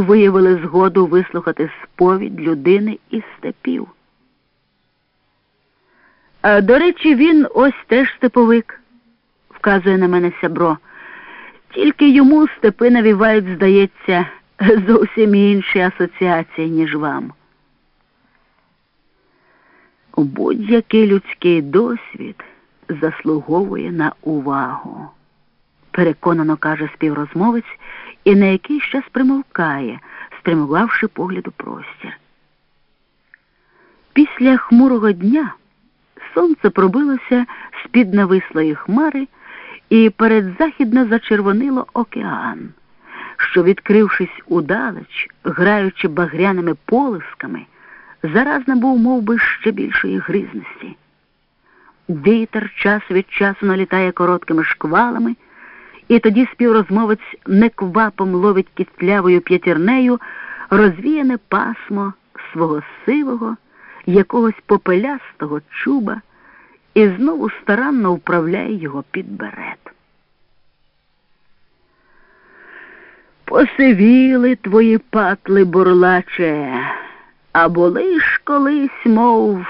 виявили згоду вислухати сповідь людини із степів. А, до речі, він ось теж степовик, вказує на мене сябро. Тільки йому степи навівають, здається, зовсім інші асоціації, ніж вам. Будь-який людський досвід заслуговує на увагу, переконано каже співрозмовець і на якийсь час примовкає, спрямувавши погляд у простір. Після хмурого дня сонце пробилося з-під навислої хмари і передзахідно зачервонило океан, що, відкрившись удалеч, граючи багряними полисками, зараз набув мов би, ще більшої грізності. Вітер час від часу налітає короткими шквалами, і тоді співрозмовець неквапом ловить кістлявою п'ятірнею розвіяне пасмо свого сивого, якогось попелястого чуба і знову старанно вправляє його під берет. Посивіли твої патли, бурлаче, а були ж колись, мов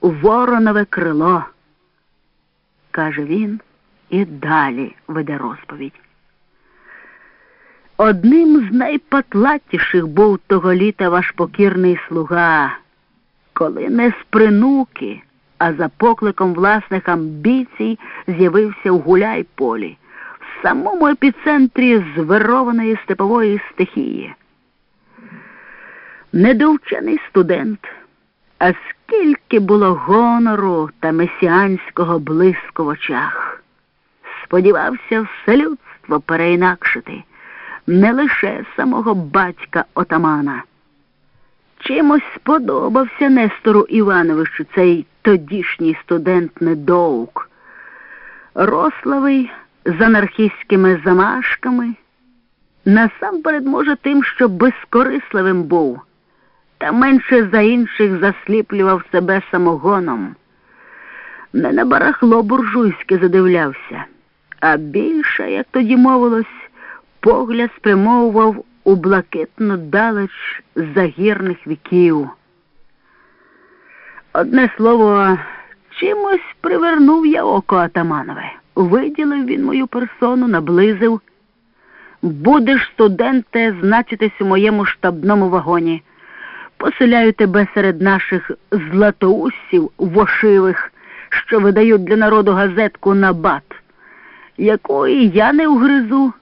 воронове крило, каже він і далі веде розповідь. Одним з найпатлатіших був того літа ваш покірний слуга, коли не з принуки, а за покликом власних амбіцій з'явився в гуляй-полі, в самому епіцентрі звированої степової стихії. Недовчений студент, а скільки було гонору та месіанського блиску в очах. Сподівався все людство переінакшити, не лише самого батька отамана. Чимось сподобався Нестору Івановичу цей тодішній студент недоук, рославий з анархістськими замашками, насамперед, може, тим, що безкорисливим був, та менше за інших засліплював себе самогоном. Не на барахло буржуйське задивлявся, а більше, як тоді мовилось, погляд спрямовував у блакитну далеч загірних віків. Одне слово, чимось привернув я око Атаманове. Виділив він мою персону, наблизив. Будеш, студенте, значитись у моєму штабному вагоні. Поселяю тебе серед наших златоусів вошивих, що видають для народу газетку «Набат», якої я не вгризу,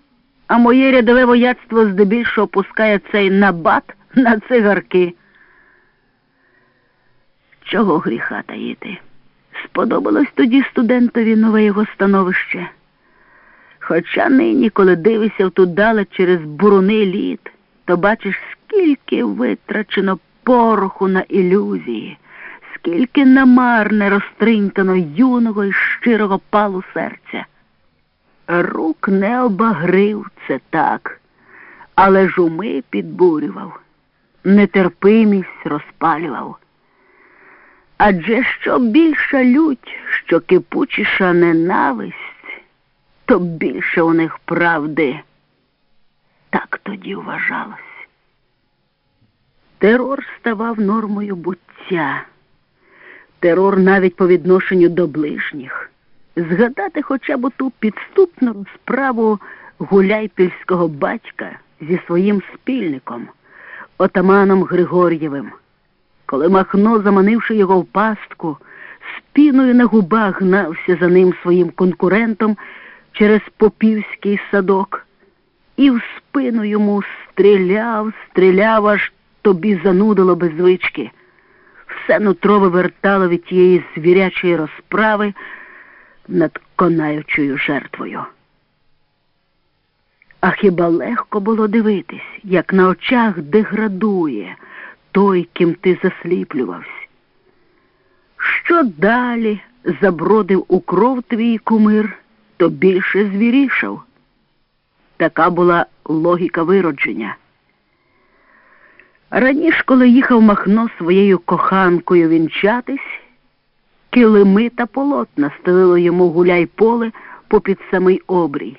а моє рядове вояцтво здебільшого пускає цей набат на цигарки. Чого гріха таїти? Сподобалось тоді студентові нове його становище. Хоча нині, коли дивишся втудале через буруни літ, то бачиш, скільки витрачено пороху на ілюзії, скільки намарне розтринкано юного і щирого палу серця. Рук не обагрив це так, але ж уми підбурював, нетерпимість розпалював. Адже що більша лють, що кипучіша ненависть, то більше у них правди. Так тоді вважалось. Терор ставав нормою буття, терор навіть по відношенню до ближніх. Згадати хоча б ту підступну розправу гуляйпільського батька зі своїм спільником, отаманом Григор'євим, коли Махно, заманивши його в пастку, спіною на губах гнався за ним своїм конкурентом через попівський садок, і в спину йому стріляв, стріляв, аж тобі занудило без звички. Все нутро вивертало від тієї звірячої розправи над конаючою жертвою. А хіба легко було дивитись, як на очах деградує той, ким ти засліплювався? Що далі забродив у кров твій кумир, то більше звірішав. Така була логіка виродження. Раніше, коли їхав Махно своєю коханкою вінчатись, килими та полотна стелило йому гуляй поле попід самий обрій.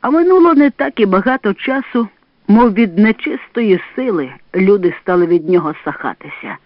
А минуло не так і багато часу, Мов від нечистої сили люди стали від нього сахатися.